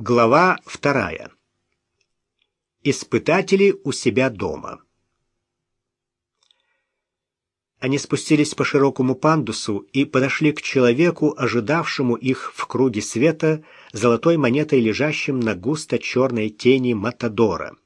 Глава вторая. Испытатели у себя дома. Они спустились по широкому пандусу и подошли к человеку, ожидавшему их в круге света, золотой монетой, лежащим на густо черной тени Матадора.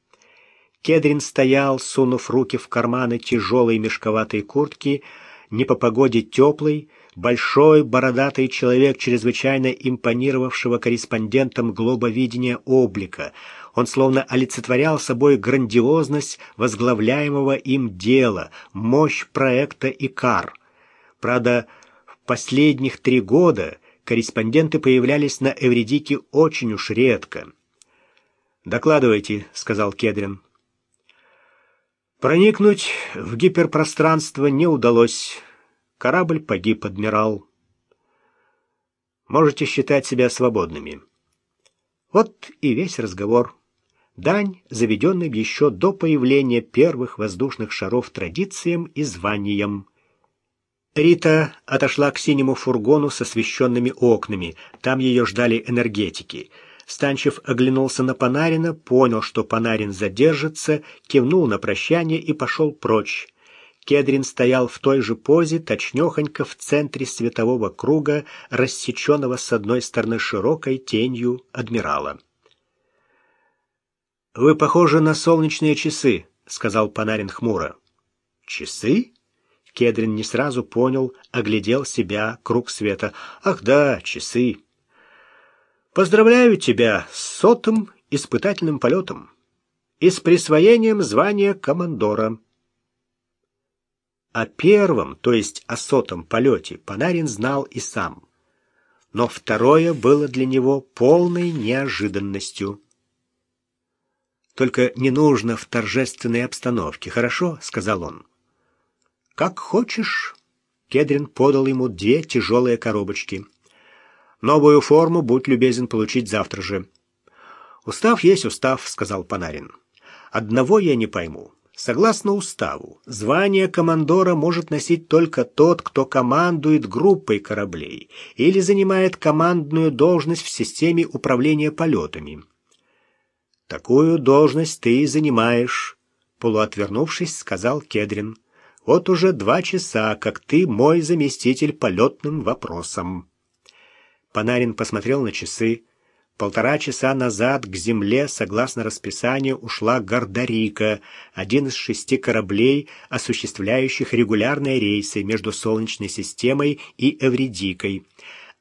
Кедрин стоял, сунув руки в карманы тяжелой мешковатой куртки, не по погоде теплой, большой бородатый человек, чрезвычайно импонировавшего корреспондентам глобовидения облика. Он словно олицетворял собой грандиозность возглавляемого им дела, мощь проекта «Икар». Правда, в последних три года корреспонденты появлялись на Эвредике очень уж редко. «Докладывайте», — сказал Кедрин. Проникнуть в гиперпространство не удалось. Корабль погиб, адмирал. Можете считать себя свободными. Вот и весь разговор. Дань, заведенным еще до появления первых воздушных шаров традициям и званиям. Рита отошла к синему фургону с освещенными окнами. Там ее ждали энергетики. Станчев оглянулся на Панарина, понял, что Панарин задержится, кивнул на прощание и пошел прочь. Кедрин стоял в той же позе, точнёхонько в центре светового круга, рассеченного с одной стороны широкой тенью адмирала. «Вы похожи на солнечные часы», — сказал Панарин хмуро. «Часы?» Кедрин не сразу понял, оглядел себя, круг света. «Ах да, часы!» «Поздравляю тебя с сотым испытательным полетом и с присвоением звания командора». О первом, то есть о сотом полете, Панарин знал и сам. Но второе было для него полной неожиданностью. «Только не нужно в торжественной обстановке, хорошо?» — сказал он. «Как хочешь». Кедрин подал ему две тяжелые коробочки. «Новую форму, будь любезен, получить завтра же». «Устав есть устав», — сказал Панарин. «Одного я не пойму. Согласно уставу, звание командора может носить только тот, кто командует группой кораблей или занимает командную должность в системе управления полетами. Такую должность ты и занимаешь, полуотвернувшись, сказал Кедрин. Вот уже два часа, как ты мой заместитель полетным вопросам. Панарин посмотрел на часы. Полтора часа назад к земле, согласно расписанию, ушла Гордарика, один из шести кораблей, осуществляющих регулярные рейсы между Солнечной системой и Эвредикой.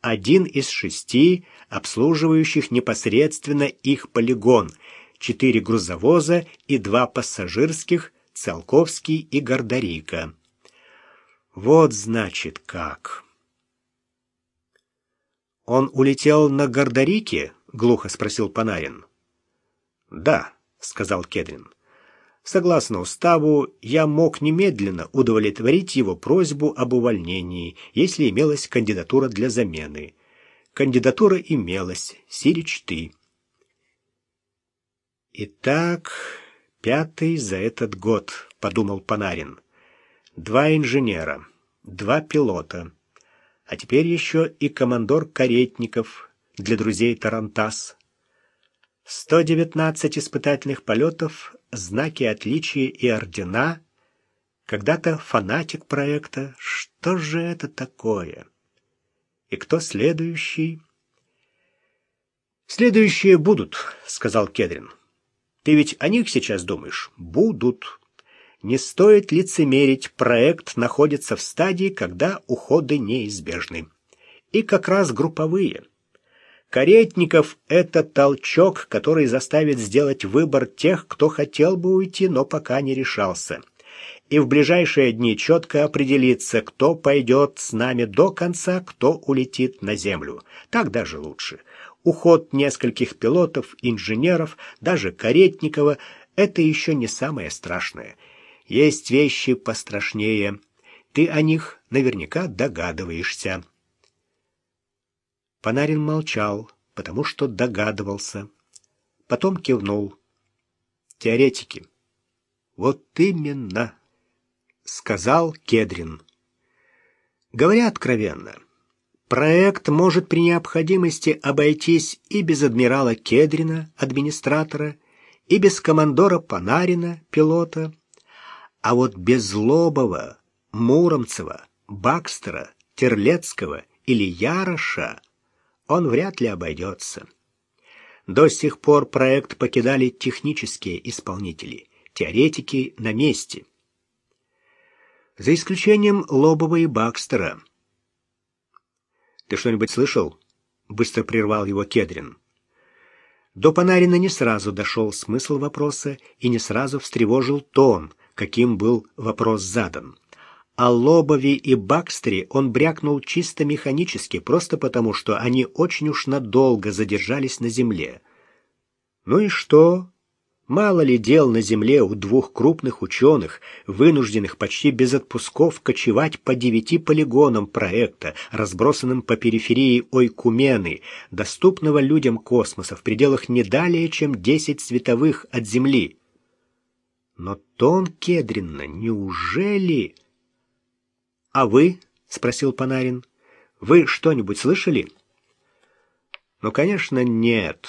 Один из шести, обслуживающих непосредственно их полигон, четыре грузовоза и два пассажирских, Циолковский и Гордарика. Вот значит как. Он улетел на Гордарике? — глухо спросил Панарин. «Да», — сказал Кедрин. «Согласно уставу, я мог немедленно удовлетворить его просьбу об увольнении, если имелась кандидатура для замены. Кандидатура имелась. Сирич ты». «Итак, пятый за этот год», — подумал Панарин. «Два инженера, два пилота, а теперь еще и командор Каретников, для друзей Тарантас. 119 испытательных полетов, знаки отличия и ордена. Когда-то фанатик проекта. Что же это такое? И кто следующий? Следующие будут, сказал Кедрин. Ты ведь о них сейчас думаешь? Будут. Не стоит лицемерить, проект находится в стадии, когда уходы неизбежны. И как раз групповые. Каретников — это толчок, который заставит сделать выбор тех, кто хотел бы уйти, но пока не решался. И в ближайшие дни четко определиться, кто пойдет с нами до конца, кто улетит на землю. Так даже лучше. Уход нескольких пилотов, инженеров, даже Каретникова — это еще не самое страшное. Есть вещи пострашнее. Ты о них наверняка догадываешься. Панарин молчал, потому что догадывался. Потом кивнул. Теоретики. Вот именно, сказал Кедрин. Говоря откровенно, Проект может при необходимости обойтись и без адмирала Кедрина, администратора, и без командора Панарина, пилота, а вот без Лобова, Муромцева, Бакстера, Терлецкого или Яроша он вряд ли обойдется. До сих пор проект покидали технические исполнители, теоретики на месте. За исключением Лобова и Бакстера – «Ты что-нибудь слышал?» — быстро прервал его Кедрин. До Панарина не сразу дошел смысл вопроса и не сразу встревожил тон, каким был вопрос задан. О Лобове и Бакстере он брякнул чисто механически, просто потому, что они очень уж надолго задержались на земле. «Ну и что?» Мало ли дел на земле у двух крупных ученых, вынужденных почти без отпусков кочевать по девяти полигонам проекта, разбросанным по периферии Ойкумены, доступного людям космоса в пределах не далее, чем десять световых от Земли. Но тон Кедринна, неужели... — А вы? — спросил Панарин. — Вы что-нибудь слышали? — Ну, конечно, нет.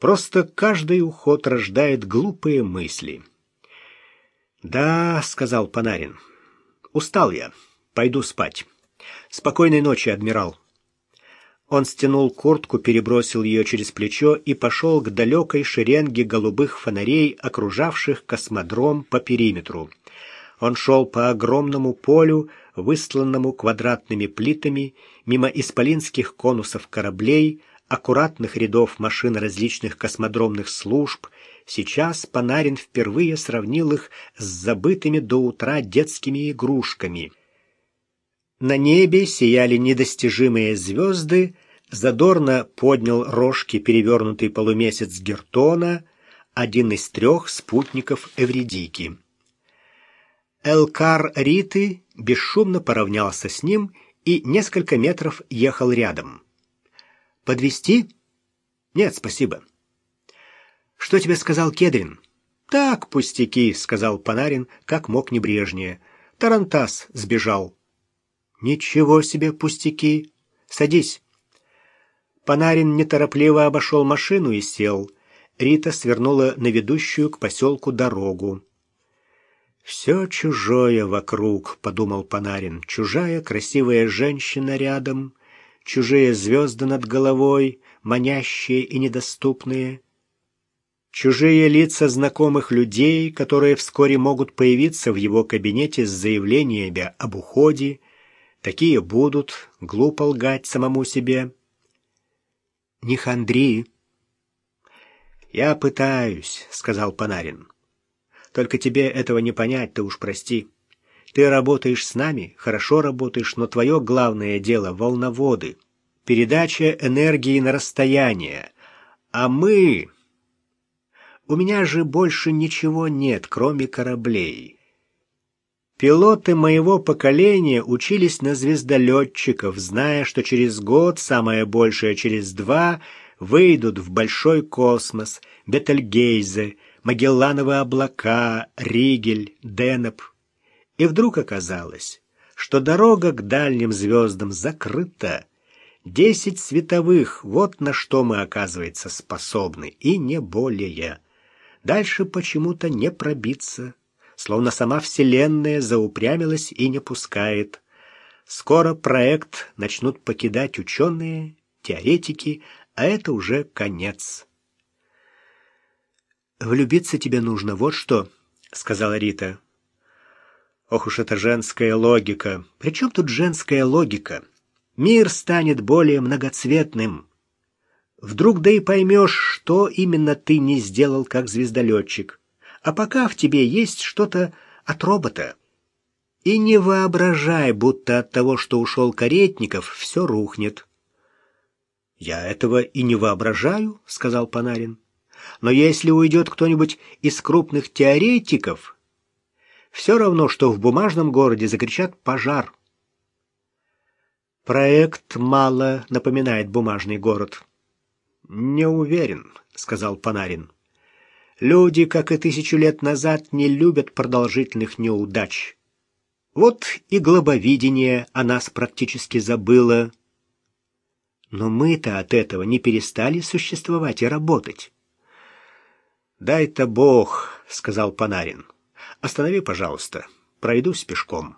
Просто каждый уход рождает глупые мысли. «Да», — сказал Панарин, — «устал я. Пойду спать. Спокойной ночи, адмирал». Он стянул куртку, перебросил ее через плечо и пошел к далекой шеренге голубых фонарей, окружавших космодром по периметру. Он шел по огромному полю, выстланному квадратными плитами, мимо исполинских конусов кораблей, аккуратных рядов машин различных космодромных служб, сейчас Панарин впервые сравнил их с забытыми до утра детскими игрушками. На небе сияли недостижимые звезды, задорно поднял рожки перевернутый полумесяц Гертона, один из трех спутников Эвредики. Элкар Риты бесшумно поравнялся с ним и несколько метров ехал рядом. Подвести? Нет, спасибо. Что тебе сказал Кедрин? Так, пустяки, сказал Панарин, как мог небрежнее. Тарантас сбежал. Ничего себе пустяки. Садись. Панарин неторопливо обошел машину и сел. Рита свернула на ведущую к поселку дорогу. «Все чужое вокруг», — подумал Панарин. «Чужая красивая женщина рядом, чужие звезды над головой, манящие и недоступные, чужие лица знакомых людей, которые вскоре могут появиться в его кабинете с заявлениями об уходе, такие будут, глупо лгать самому себе. «Не хандри!» «Я пытаюсь», — сказал Панарин. «Только тебе этого не понять, ты уж прости». Ты работаешь с нами, хорошо работаешь, но твое главное дело — волноводы, передача энергии на расстояние. А мы... У меня же больше ничего нет, кроме кораблей. Пилоты моего поколения учились на звездолетчиков, зная, что через год, самое большее через два, выйдут в большой космос, Бетельгейзе, Магеллановые облака, Ригель, Денеп — и вдруг оказалось, что дорога к дальним звездам закрыта. Десять световых — вот на что мы, оказывается, способны, и не более. Дальше почему-то не пробиться, словно сама Вселенная заупрямилась и не пускает. Скоро проект начнут покидать ученые, теоретики, а это уже конец. «Влюбиться тебе нужно, вот что», — сказала Рита. Ох уж эта женская логика. При чем тут женская логика? Мир станет более многоцветным. Вдруг да и поймешь, что именно ты не сделал как звездолетчик. А пока в тебе есть что-то от робота. И не воображай, будто от того, что ушел Каретников, все рухнет. «Я этого и не воображаю», — сказал Панарин. «Но если уйдет кто-нибудь из крупных теоретиков, все равно, что в бумажном городе закричат «пожар». Проект мало напоминает бумажный город. Не уверен, сказал Панарин. Люди, как и тысячу лет назад, не любят продолжительных неудач. Вот и глобовидение о нас практически забыло. Но мы-то от этого не перестали существовать и работать. «Дай-то Бог», — сказал Панарин. «Останови, пожалуйста, пройдусь пешком».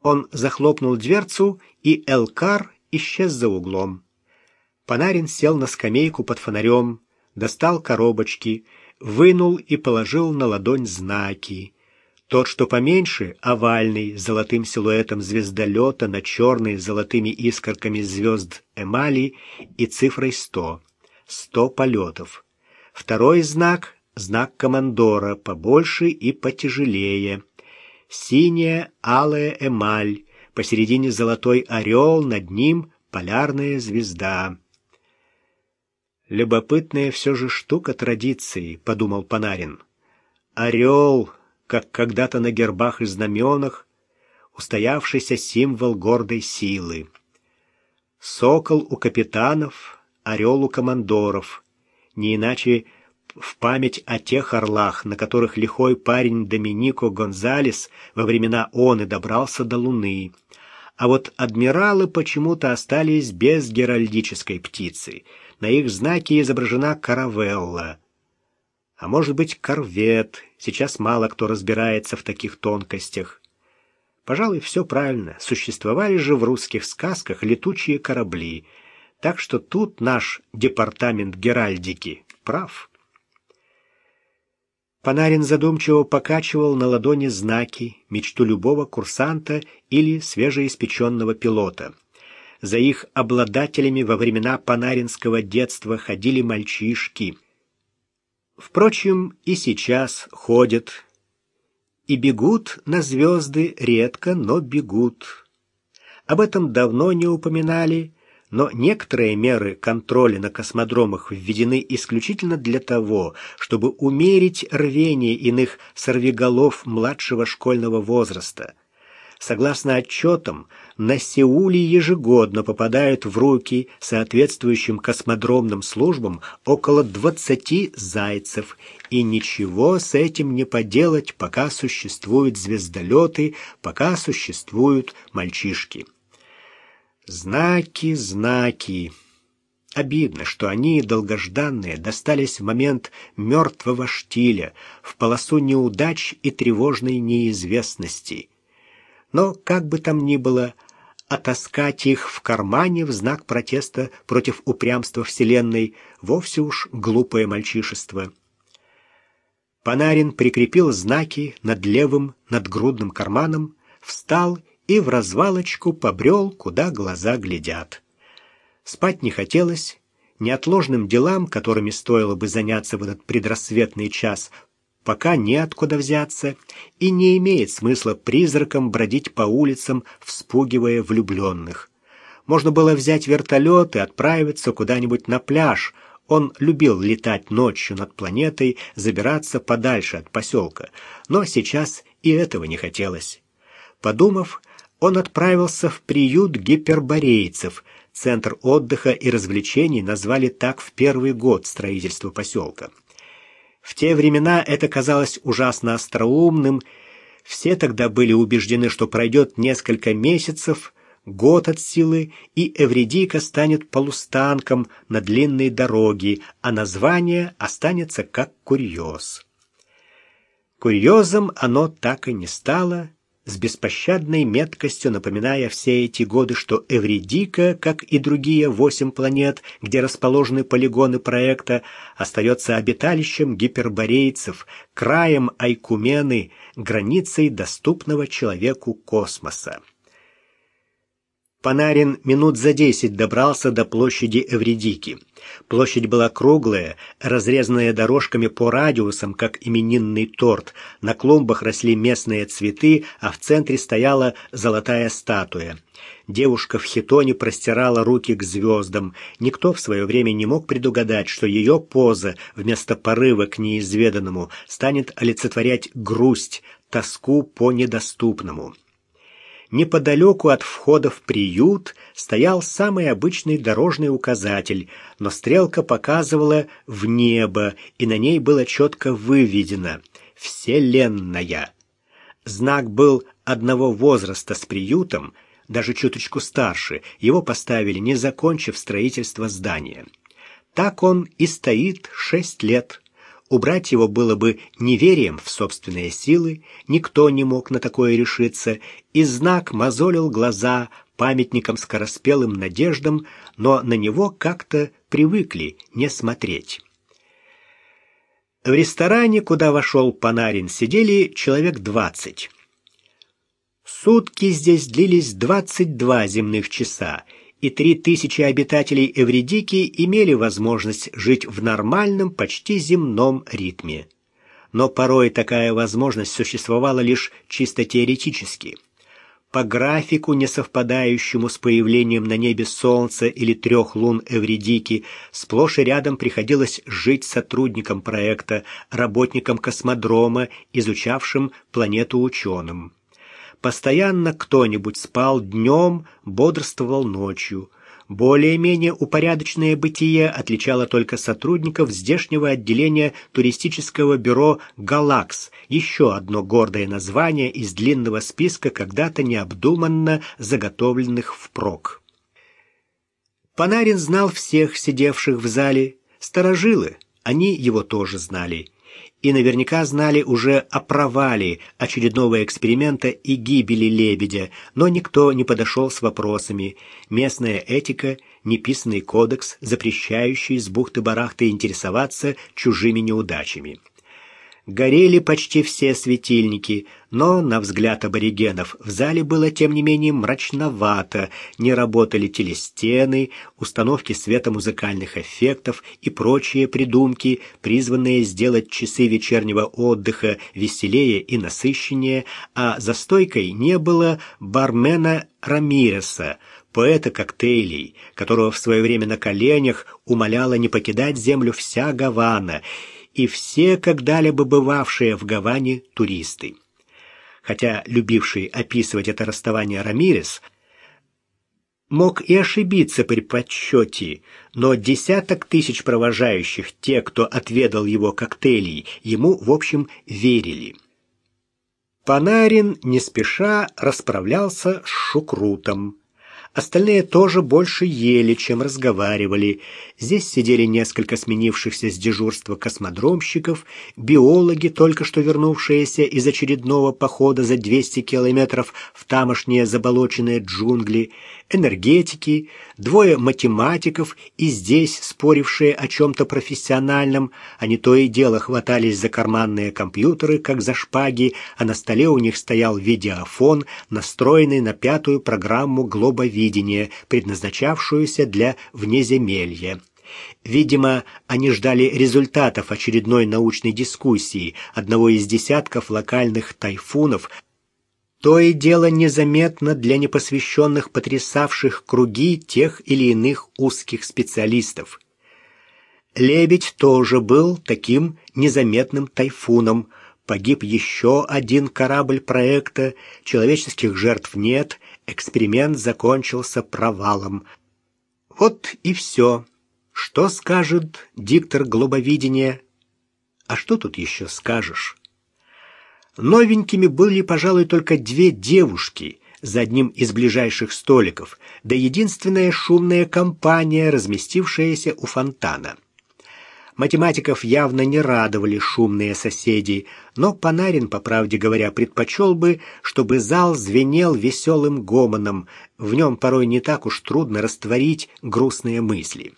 Он захлопнул дверцу, и Элкар исчез за углом. Панарин сел на скамейку под фонарем, достал коробочки, вынул и положил на ладонь знаки. Тот, что поменьше, овальный, с золотым силуэтом звездолета на черной с золотыми искорками звезд эмали и цифрой сто. Сто полетов. Второй знак — знак командора, побольше и потяжелее. Синяя алая эмаль, посередине золотой орел, над ним полярная звезда. «Любопытная все же штука традиции», — подумал Панарин. «Орел, как когда-то на гербах и знаменах, устоявшийся символ гордой силы. Сокол у капитанов, орел у командоров, не иначе в память о тех орлах, на которых лихой парень Доминико Гонзалес во времена он и добрался до Луны. А вот адмиралы почему-то остались без геральдической птицы. На их знаке изображена каравелла. А может быть, корвет. Сейчас мало кто разбирается в таких тонкостях. Пожалуй, все правильно. Существовали же в русских сказках летучие корабли. Так что тут наш департамент геральдики прав. Панарин задумчиво покачивал на ладони знаки, мечту любого курсанта или свежеиспеченного пилота. За их обладателями во времена панаринского детства ходили мальчишки. Впрочем, и сейчас ходят. И бегут на звезды редко, но бегут. Об этом давно не упоминали, но некоторые меры контроля на космодромах введены исключительно для того, чтобы умерить рвение иных сорвиголов младшего школьного возраста. Согласно отчетам, на Сеуле ежегодно попадают в руки соответствующим космодромным службам около 20 зайцев, и ничего с этим не поделать, пока существуют звездолеты, пока существуют мальчишки. Знаки, знаки. Обидно, что они, долгожданные, достались в момент мертвого штиля, в полосу неудач и тревожной неизвестности. Но, как бы там ни было, отаскать их в кармане в знак протеста против упрямства Вселенной вовсе уж глупое мальчишество. Панарин прикрепил знаки над левым надгрудным карманом, встал и, и в развалочку побрел, куда глаза глядят. Спать не хотелось, неотложным делам, которыми стоило бы заняться в этот предрассветный час, пока неоткуда взяться, и не имеет смысла призраком бродить по улицам, вспугивая влюбленных. Можно было взять вертолет и отправиться куда-нибудь на пляж. Он любил летать ночью над планетой, забираться подальше от поселка. Но сейчас и этого не хотелось. Подумав, он отправился в приют гиперборейцев. Центр отдыха и развлечений назвали так в первый год строительства поселка. В те времена это казалось ужасно остроумным. Все тогда были убеждены, что пройдет несколько месяцев, год от силы, и Эвредика станет полустанком на длинной дороге, а название останется как курьез. Курьезом оно так и не стало, с беспощадной меткостью напоминая все эти годы, что Эвридика, как и другие восемь планет, где расположены полигоны проекта, остается обиталищем гиперборейцев, краем Айкумены, границей доступного человеку космоса. Панарин минут за десять добрался до площади Эвредики. Площадь была круглая, разрезанная дорожками по радиусам, как именинный торт. На клумбах росли местные цветы, а в центре стояла золотая статуя. Девушка в хитоне простирала руки к звездам. Никто в свое время не мог предугадать, что ее поза вместо порыва к неизведанному станет олицетворять грусть, тоску по недоступному. Неподалеку от входа в приют стоял самый обычный дорожный указатель, но стрелка показывала в небо, и на ней было четко выведено «Вселенная». Знак был одного возраста с приютом, даже чуточку старше, его поставили, не закончив строительство здания. Так он и стоит шесть лет. Убрать его было бы неверием в собственные силы, никто не мог на такое решиться, и знак мозолил глаза памятником скороспелым надеждам, но на него как-то привыкли не смотреть. В ресторане, куда вошел Панарин, сидели человек двадцать. Сутки здесь длились двадцать два земных часа, и три тысячи обитателей Эвредики имели возможность жить в нормальном, почти земном ритме. Но порой такая возможность существовала лишь чисто теоретически. По графику, не совпадающему с появлением на небе Солнца или трех лун Эвредики, сплошь и рядом приходилось жить сотрудникам проекта, работникам космодрома, изучавшим планету ученым. Постоянно кто-нибудь спал днем, бодрствовал ночью. Более-менее упорядоченное бытие отличало только сотрудников здешнего отделения туристического бюро «Галакс», еще одно гордое название из длинного списка когда-то необдуманно заготовленных впрок. Панарин знал всех сидевших в зале, сторожилы, они его тоже знали и наверняка знали уже о провале очередного эксперимента и гибели лебедя, но никто не подошел с вопросами. Местная этика, неписанный кодекс, запрещающий с бухты-барахты интересоваться чужими неудачами. Горели почти все светильники, но, на взгляд аборигенов, в зале было, тем не менее, мрачновато, не работали телестены, установки светомузыкальных эффектов и прочие придумки, призванные сделать часы вечернего отдыха веселее и насыщеннее, а за стойкой не было бармена Рамиреса, поэта коктейлей, которого в свое время на коленях умоляла не покидать землю вся Гавана — и все когда-либо бывавшие в Гаване туристы. Хотя любивший описывать это расставание Рамирес мог и ошибиться при подсчете, но десяток тысяч провожающих, те, кто отведал его коктейлей, ему, в общем, верили. Панарин не спеша расправлялся с Шукрутом. Остальные тоже больше ели, чем разговаривали. Здесь сидели несколько сменившихся с дежурства космодромщиков, биологи, только что вернувшиеся из очередного похода за 200 километров в тамошние заболоченные джунгли, энергетики, двое математиков и здесь спорившие о чем-то профессиональном. Они то и дело хватались за карманные компьютеры, как за шпаги, а на столе у них стоял видеофон, настроенный на пятую программу глобовидения, предназначавшуюся для внеземелья. Видимо, они ждали результатов очередной научной дискуссии, одного из десятков локальных тайфунов, то и дело незаметно для непосвященных потрясавших круги тех или иных узких специалистов. Лебедь тоже был таким незаметным тайфуном. Погиб еще один корабль проекта, человеческих жертв нет, эксперимент закончился провалом. Вот и все. Что скажет диктор глобовидения? А что тут еще скажешь? Новенькими были, пожалуй, только две девушки за одним из ближайших столиков, да единственная шумная компания, разместившаяся у фонтана. Математиков явно не радовали шумные соседи, но Панарин, по правде говоря, предпочел бы, чтобы зал звенел веселым гомоном, в нем порой не так уж трудно растворить грустные мысли.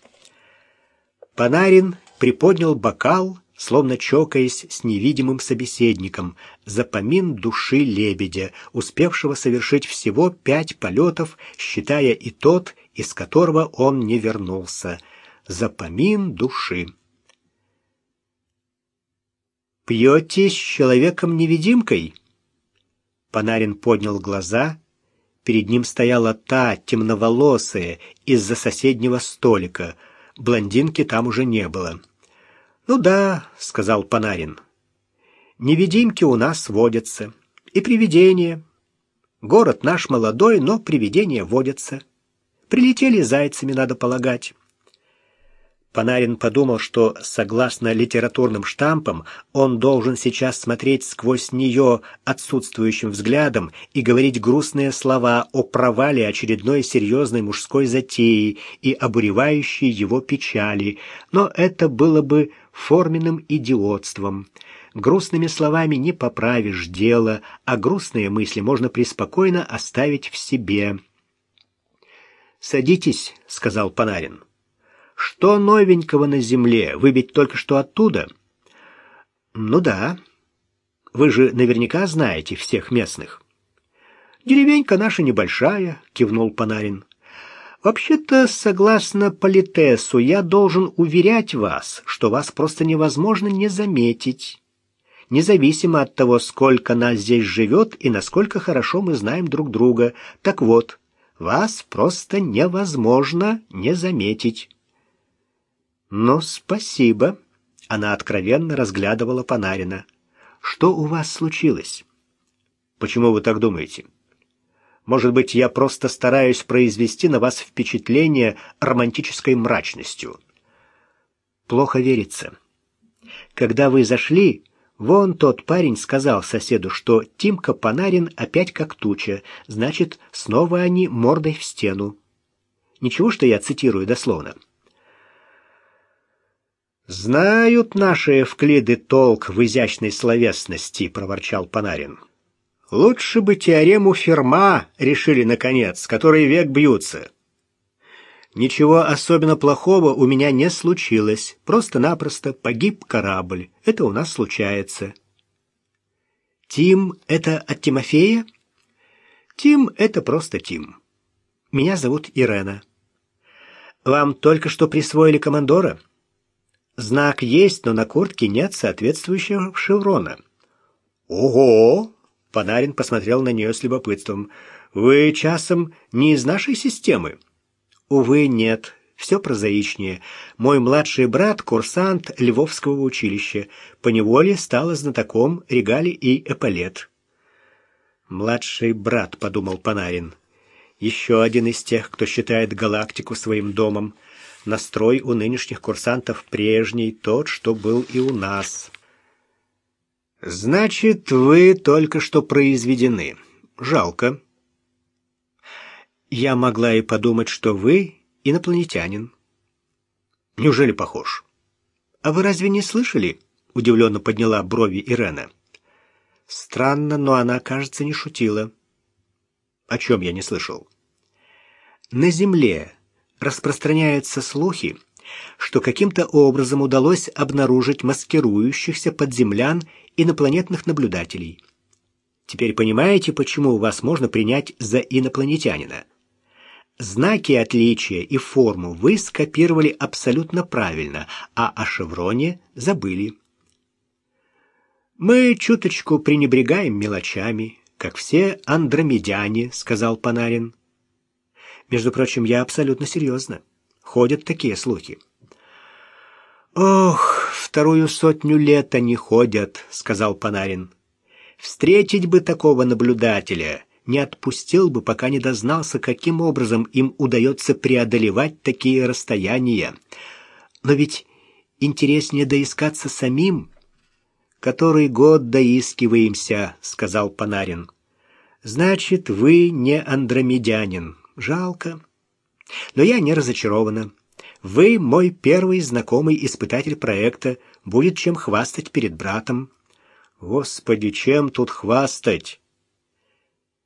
Панарин приподнял бокал словно чокаясь с невидимым собеседником, запомин души лебедя, успевшего совершить всего пять полетов, считая и тот, из которого он не вернулся. Запомин души. «Пьете с человеком-невидимкой?» Панарин поднял глаза. Перед ним стояла та, темноволосая, из-за соседнего столика. Блондинки там уже не было. «Ну да», — сказал Панарин. «Невидимки у нас водятся. И привидения. Город наш молодой, но привидения водятся. Прилетели зайцами, надо полагать». Панарин подумал, что, согласно литературным штампам, он должен сейчас смотреть сквозь нее отсутствующим взглядом и говорить грустные слова о провале очередной серьезной мужской затеи и обуревающей его печали, но это было бы форменным идиотством. Грустными словами не поправишь дело, а грустные мысли можно преспокойно оставить в себе. «Садитесь», — сказал Панарин. Что новенького на земле? Вы ведь только что оттуда? Ну да. Вы же наверняка знаете всех местных. Деревенька наша небольшая, кивнул Панарин. Вообще-то, согласно политесу, я должен уверять вас, что вас просто невозможно не заметить. Независимо от того, сколько нас здесь живет и насколько хорошо мы знаем друг друга. Так вот, вас просто невозможно не заметить. «Ну, спасибо». Она откровенно разглядывала Панарина. «Что у вас случилось?» «Почему вы так думаете?» «Может быть, я просто стараюсь произвести на вас впечатление романтической мрачностью?» «Плохо верится. Когда вы зашли, вон тот парень сказал соседу, что Тимка Панарин опять как туча, значит, снова они мордой в стену. Ничего, что я цитирую дословно?» «Знают наши эвклиды толк в изящной словесности», — проворчал Панарин. «Лучше бы теорему Ферма решили, наконец, который век бьются». «Ничего особенно плохого у меня не случилось. Просто-напросто погиб корабль. Это у нас случается». «Тим — это от Тимофея?» «Тим — это просто Тим. Меня зовут Ирена». «Вам только что присвоили командора?» Знак есть, но на куртке нет соответствующего шеврона. Ого! Панарин посмотрел на нее с любопытством. Вы часом не из нашей системы? Увы, нет. Все прозаичнее. Мой младший брат курсант Львовского училища, по неволе стал знатоком регалий и эполет. Младший брат, подумал Панарин. Еще один из тех, кто считает галактику своим домом. Настрой у нынешних курсантов прежний, тот, что был и у нас. Значит, вы только что произведены. Жалко. Я могла и подумать, что вы инопланетянин. Неужели похож? А вы разве не слышали? Удивленно подняла брови Ирена. Странно, но она, кажется, не шутила. О чем я не слышал? На Земле распространяются слухи, что каким-то образом удалось обнаружить маскирующихся под землян инопланетных наблюдателей. Теперь понимаете, почему вас можно принять за инопланетянина? Знаки отличия и форму вы скопировали абсолютно правильно, а о шевроне забыли. Мы чуточку пренебрегаем мелочами, как все андромедяне, сказал Панарин. Между прочим, я абсолютно серьезно. Ходят такие слухи. «Ох, вторую сотню лет они ходят», — сказал Панарин. «Встретить бы такого наблюдателя, не отпустил бы, пока не дознался, каким образом им удается преодолевать такие расстояния. Но ведь интереснее доискаться самим». «Который год доискиваемся», — сказал Панарин. «Значит, вы не андромедянин. Жалко. Но я не разочарована. Вы мой первый знакомый испытатель проекта, будет чем хвастать перед братом. Господи, чем тут хвастать?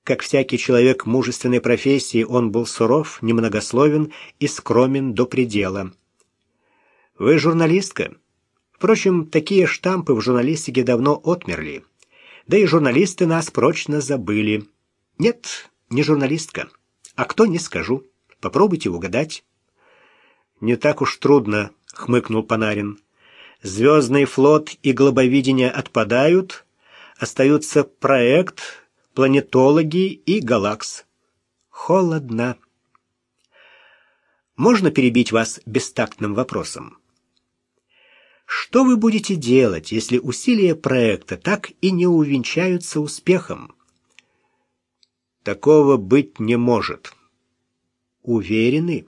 Как всякий человек мужественной профессии, он был суров, немногословен и скромен до предела. Вы журналистка? Впрочем, такие штампы в журналистике давно отмерли. Да и журналисты нас прочно забыли. Нет, не журналистка. А кто, не скажу. Попробуйте угадать. Не так уж трудно, хмыкнул Панарин. Звездный флот и глобовидение отпадают, остаются проект, планетологи и галакс. Холодно. Можно перебить вас бестактным вопросом? Что вы будете делать, если усилия проекта так и не увенчаются успехом? Такого быть не может. Уверены?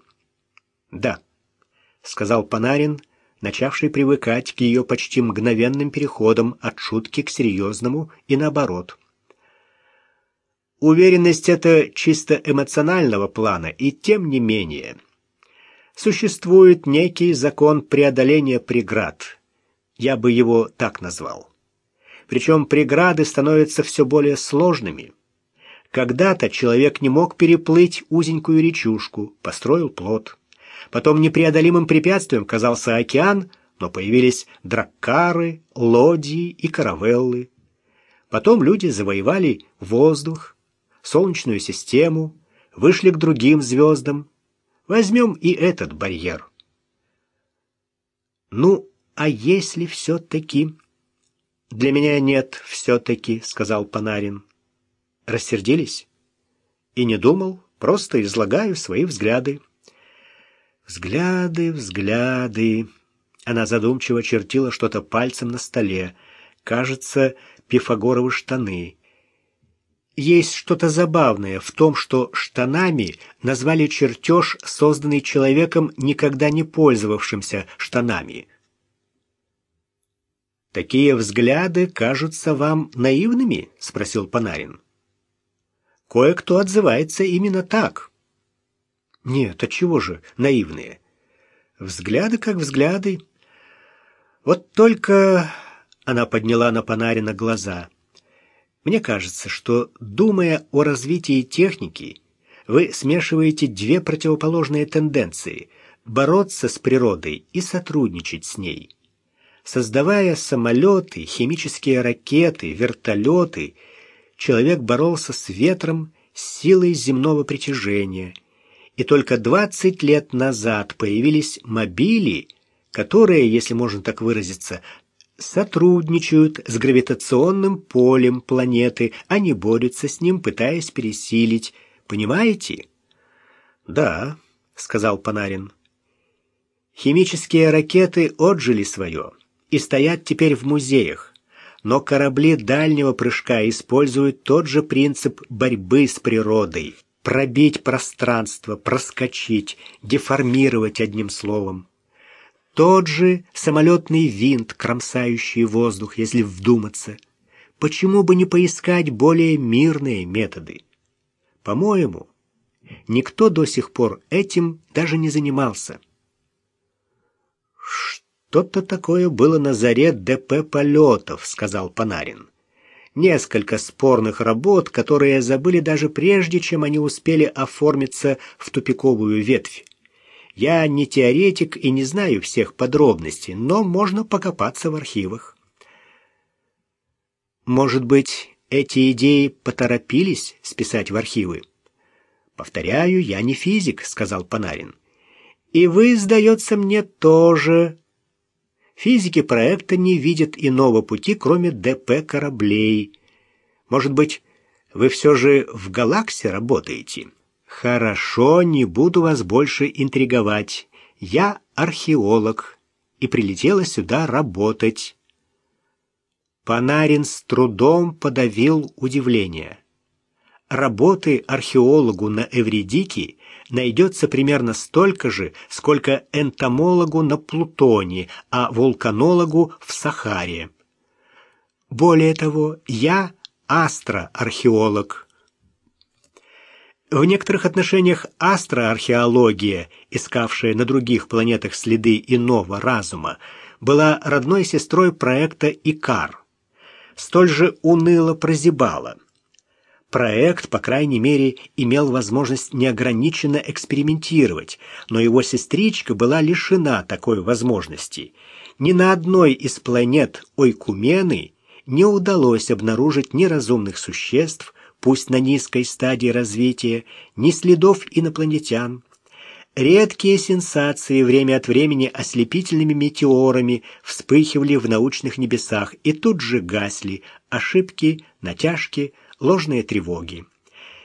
Да. сказал Панарин, начавший привыкать к ее почти мгновенным переходам от шутки к серьезному и наоборот. Уверенность это чисто эмоционального плана, и тем не менее существует некий закон преодоления преград. Я бы его так назвал. Причем преграды становятся все более сложными. Когда-то человек не мог переплыть узенькую речушку, построил плот. Потом непреодолимым препятствием казался океан, но появились драккары, лодии и каравеллы. Потом люди завоевали воздух, солнечную систему, вышли к другим звездам. Возьмем и этот барьер. Ну, а если все-таки... Для меня нет все-таки, сказал Панарин. Рассердились? И не думал, просто излагаю свои взгляды. Взгляды, взгляды. Она задумчиво чертила что-то пальцем на столе. Кажется, пифагоровы штаны. Есть что-то забавное в том, что штанами назвали чертеж, созданный человеком, никогда не пользовавшимся штанами. «Такие взгляды кажутся вам наивными?» — спросил Панарин. «Кое-кто отзывается именно так». Нет, отчего же наивные? Взгляды как взгляды. Вот только она подняла на Панарина глаза. Мне кажется, что, думая о развитии техники, вы смешиваете две противоположные тенденции — бороться с природой и сотрудничать с ней. Создавая самолеты, химические ракеты, вертолеты, человек боролся с ветром, с силой земного притяжения — и только 20 лет назад появились мобили, которые, если можно так выразиться, сотрудничают с гравитационным полем планеты, а не борются с ним, пытаясь пересилить. Понимаете? Да, сказал Панарин. Химические ракеты отжили свое и стоят теперь в музеях. Но корабли дальнего прыжка используют тот же принцип борьбы с природой пробить пространство, проскочить, деформировать одним словом. Тот же самолетный винт, кромсающий воздух, если вдуматься. Почему бы не поискать более мирные методы? По-моему, никто до сих пор этим даже не занимался. «Что-то такое было на заре ДП полетов», — сказал Панарин несколько спорных работ, которые забыли даже прежде, чем они успели оформиться в тупиковую ветвь. Я не теоретик и не знаю всех подробностей, но можно покопаться в архивах. Может быть, эти идеи поторопились списать в архивы? Повторяю, я не физик, сказал Панарин. И вы, сдается мне, тоже Физики проекта не видят иного пути, кроме ДП кораблей. Может быть, вы все же в галаксе работаете? Хорошо, не буду вас больше интриговать. Я археолог и прилетела сюда работать. Панарин с трудом подавил удивление. Работы археологу на Эвридике найдется примерно столько же, сколько энтомологу на Плутоне, а вулканологу в Сахаре. Более того, я астроархеолог. В некоторых отношениях астроархеология, искавшая на других планетах следы иного разума, была родной сестрой проекта Икар. Столь же уныло прозябала – Проект, по крайней мере, имел возможность неограниченно экспериментировать, но его сестричка была лишена такой возможности. Ни на одной из планет Ойкумены не удалось обнаружить ни разумных существ, пусть на низкой стадии развития, ни следов инопланетян. Редкие сенсации время от времени ослепительными метеорами вспыхивали в научных небесах и тут же гасли, ошибки, натяжки, ложные тревоги.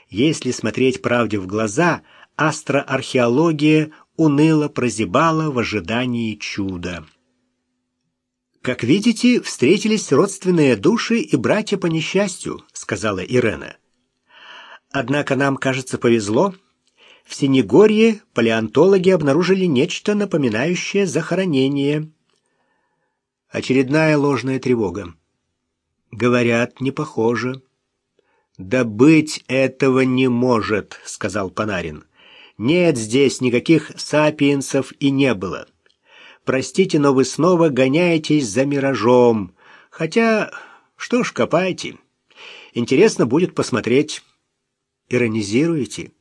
Если смотреть правде в глаза, астроархеология уныло прозябала в ожидании чуда. «Как видите, встретились родственные души и братья по несчастью», — сказала Ирена. «Однако нам, кажется, повезло. В Синегорье палеонтологи обнаружили нечто напоминающее захоронение. Очередная ложная тревога. Говорят, не похоже. Да быть этого не может, сказал Панарин. Нет здесь никаких сапиенсов и не было. Простите, но вы снова гоняетесь за миражом. Хотя, что ж, копайте. Интересно будет посмотреть. Иронизируете?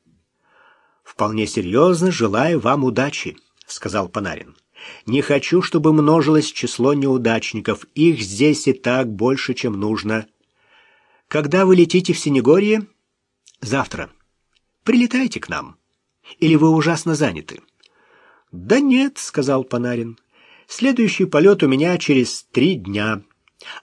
Вполне серьезно желаю вам удачи, сказал Панарин. Не хочу, чтобы множилось число неудачников. Их здесь и так больше, чем нужно. Когда вы летите в Синегорье? Завтра. Прилетайте к нам. Или вы ужасно заняты? Да нет, сказал Панарин. Следующий полет у меня через три дня.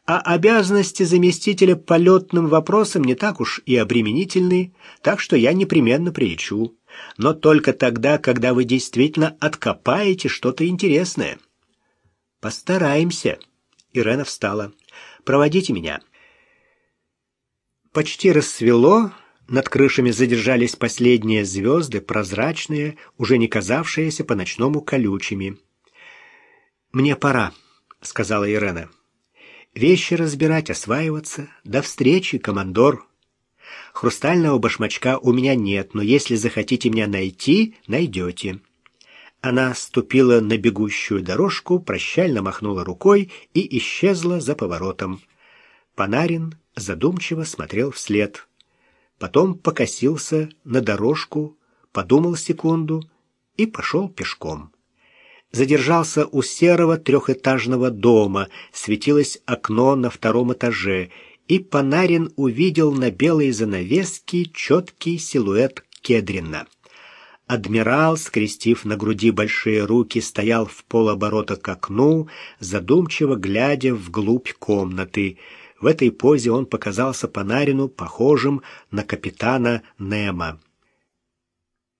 А обязанности заместителя полетным вопросом не так уж и обременительны, так что я непременно прилечу но только тогда, когда вы действительно откопаете что-то интересное. Постараемся. Ирена встала. Проводите меня. Почти рассвело, над крышами задержались последние звезды, прозрачные, уже не казавшиеся по-ночному колючими. «Мне пора», — сказала Ирена. «Вещи разбирать, осваиваться. До встречи, командор». Хрустального башмачка у меня нет, но если захотите меня найти, найдете». Она ступила на бегущую дорожку, прощально махнула рукой и исчезла за поворотом. Панарин задумчиво смотрел вслед. Потом покосился на дорожку, подумал секунду и пошел пешком. Задержался у серого трехэтажного дома, светилось окно на втором этаже, и Панарин увидел на белой занавеске четкий силуэт Кедрина. Адмирал, скрестив на груди большие руки, стоял в полоборота к окну, задумчиво глядя вглубь комнаты. В этой позе он показался Панарину похожим на капитана Немо.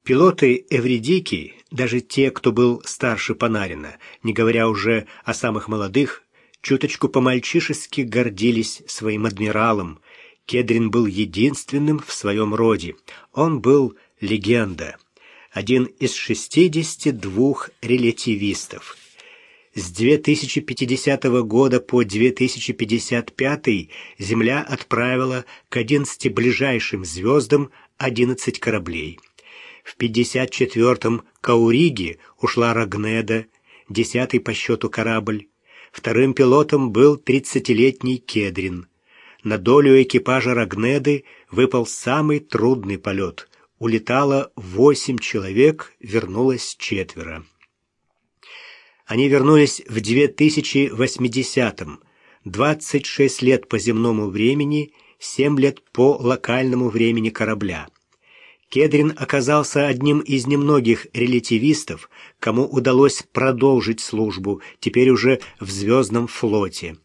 Пилоты Эвредики, даже те, кто был старше Панарина, не говоря уже о самых молодых, чуточку по-мальчишески гордились своим адмиралом. Кедрин был единственным в своем роде. Он был легенда. Один из 62 релятивистов. С 2050 года по 2055 Земля отправила к 11 ближайшим звездам 11 кораблей. В 54-м Кауриге ушла Рагнеда, десятый по счету корабль. Вторым пилотом был тридцатилетний Кедрин. На долю экипажа Рагнеды выпал самый трудный полет. Улетало восемь человек, вернулось четверо. Они вернулись в 2080-м. 26 лет по земному времени, 7 лет по локальному времени корабля. Кедрин оказался одним из немногих релятивистов, кому удалось продолжить службу, теперь уже в звездном флоте.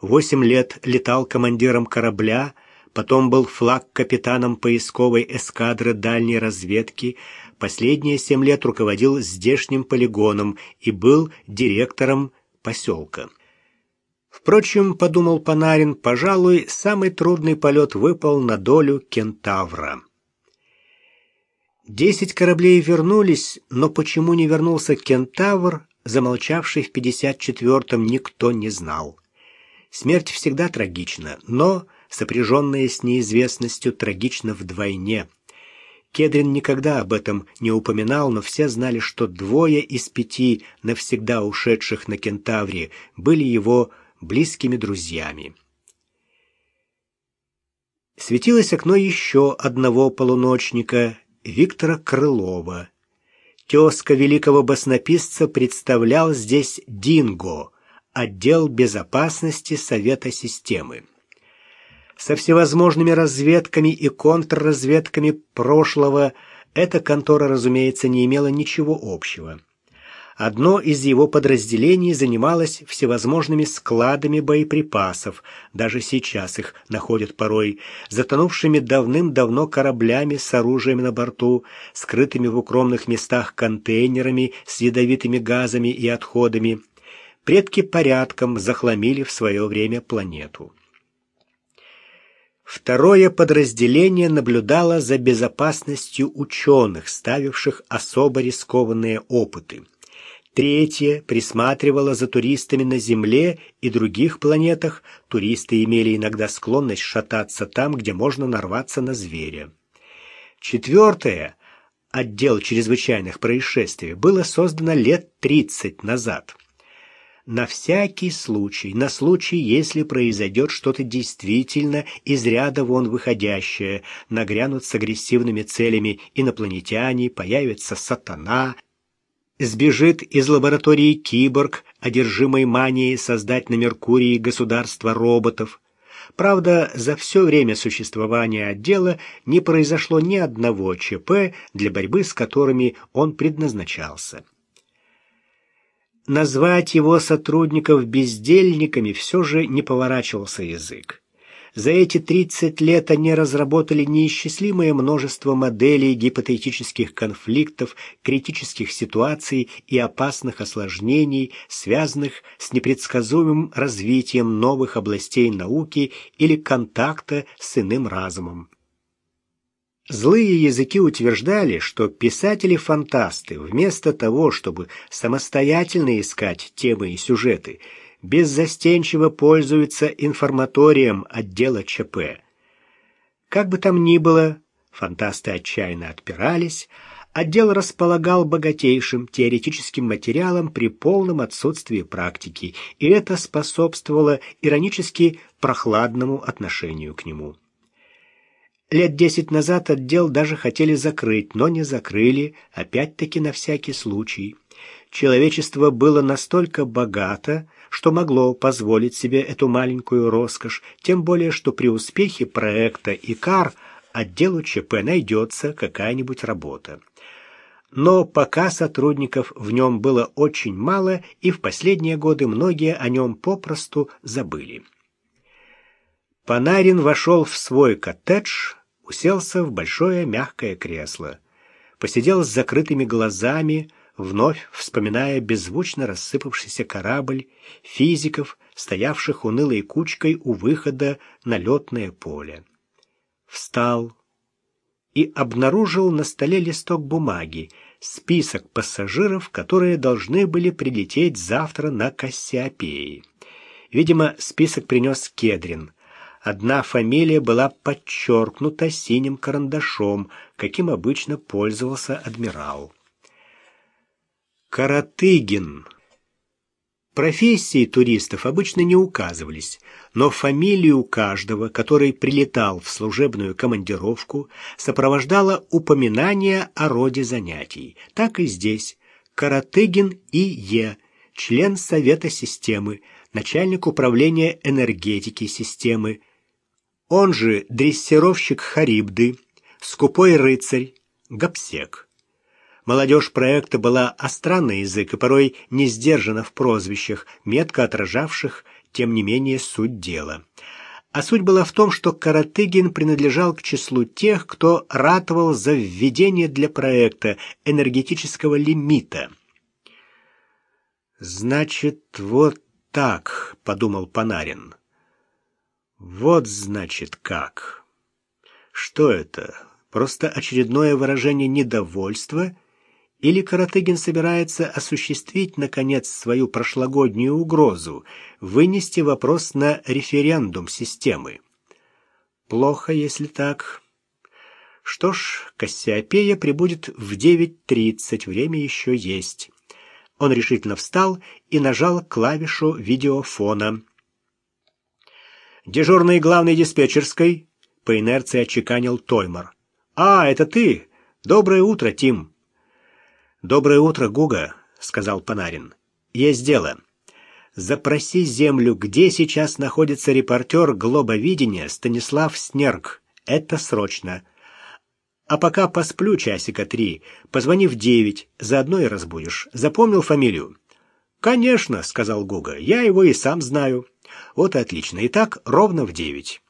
Восемь лет летал командиром корабля, потом был флаг-капитаном поисковой эскадры дальней разведки, последние семь лет руководил здешним полигоном и был директором поселка. Впрочем, подумал Панарин, пожалуй, самый трудный полет выпал на долю кентавра. Десять кораблей вернулись, но почему не вернулся кентавр, замолчавший в 54-м, никто не знал. Смерть всегда трагична, но, сопряженная с неизвестностью, трагична вдвойне. Кедрин никогда об этом не упоминал, но все знали, что двое из пяти навсегда ушедших на Кентавре были его близкими друзьями. Светилось окно еще одного полуночника, Виктора Крылова. Тезка великого баснописца представлял здесь Динго, отдел безопасности Совета системы. Со всевозможными разведками и контрразведками прошлого эта контора, разумеется, не имела ничего общего. Одно из его подразделений занималось всевозможными складами боеприпасов, даже сейчас их находят порой, затонувшими давным-давно кораблями с оружием на борту, скрытыми в укромных местах контейнерами с ядовитыми газами и отходами. Предки порядком захламили в свое время планету. Второе подразделение наблюдало за безопасностью ученых, ставивших особо рискованные опыты. Третье присматривало за туристами на Земле и других планетах. Туристы имели иногда склонность шататься там, где можно нарваться на зверя. Четвертое, отдел чрезвычайных происшествий, было создано лет 30 назад на всякий случай, на случай, если произойдет что-то действительно из ряда вон выходящее, нагрянут с агрессивными целями инопланетяне, появится сатана, сбежит из лаборатории киборг, одержимой манией создать на Меркурии государство роботов. Правда, за все время существования отдела не произошло ни одного ЧП, для борьбы с которыми он предназначался. Назвать его сотрудников бездельниками все же не поворачивался язык. За эти 30 лет они разработали неисчислимое множество моделей гипотетических конфликтов, критических ситуаций и опасных осложнений, связанных с непредсказуемым развитием новых областей науки или контакта с иным разумом. Злые языки утверждали, что писатели-фантасты вместо того, чтобы самостоятельно искать темы и сюжеты, беззастенчиво пользуются информаторием отдела ЧП. Как бы там ни было, фантасты отчаянно отпирались, отдел располагал богатейшим теоретическим материалом при полном отсутствии практики, и это способствовало иронически прохладному отношению к нему. Лет десять назад отдел даже хотели закрыть, но не закрыли, опять-таки на всякий случай. Человечество было настолько богато, что могло позволить себе эту маленькую роскошь, тем более что при успехе проекта ИКАР отделу ЧП найдется какая-нибудь работа. Но пока сотрудников в нем было очень мало, и в последние годы многие о нем попросту забыли. Панарин вошел в свой коттедж, уселся в большое мягкое кресло, посидел с закрытыми глазами, вновь вспоминая беззвучно рассыпавшийся корабль, физиков, стоявших унылой кучкой у выхода на летное поле. Встал и обнаружил на столе листок бумаги, список пассажиров, которые должны были прилететь завтра на Кассиопеи. Видимо, список принес Кедрин — Одна фамилия была подчеркнута синим карандашом, каким обычно пользовался адмирал. Каратыгин. Профессии туристов обычно не указывались, но фамилию каждого, который прилетал в служебную командировку, сопровождало упоминание о роде занятий. Так и здесь. Каратыгин И. Е., член Совета системы, начальник управления энергетики системы, он же дрессировщик Харибды, скупой рыцарь, гапсек. Молодежь проекта была остра на язык и порой не сдержана в прозвищах, метко отражавших, тем не менее, суть дела. А суть была в том, что Каратыгин принадлежал к числу тех, кто ратовал за введение для проекта энергетического лимита. «Значит, вот так», — подумал Панарин. Вот значит как. Что это? Просто очередное выражение недовольства или Каратыгин собирается осуществить наконец свою прошлогоднюю угрозу, вынести вопрос на референдум системы? Плохо, если так. Что ж, Кассиопея прибудет в 9:30, время еще есть. Он решительно встал и нажал клавишу видеофона. Дежурный главной диспетчерской по инерции отчеканил Тоймар. А, это ты. Доброе утро, Тим. Доброе утро, Гуга, сказал Панарин. Есть дело. Запроси землю, где сейчас находится репортер Глобовидения Станислав Снерк. Это срочно. А пока посплю часика три. Позвони в девять, заодно и разбудишь. Запомнил фамилию? Конечно, сказал Гуга. Я его и сам знаю. Вот и отлично. Итак, ровно в девять.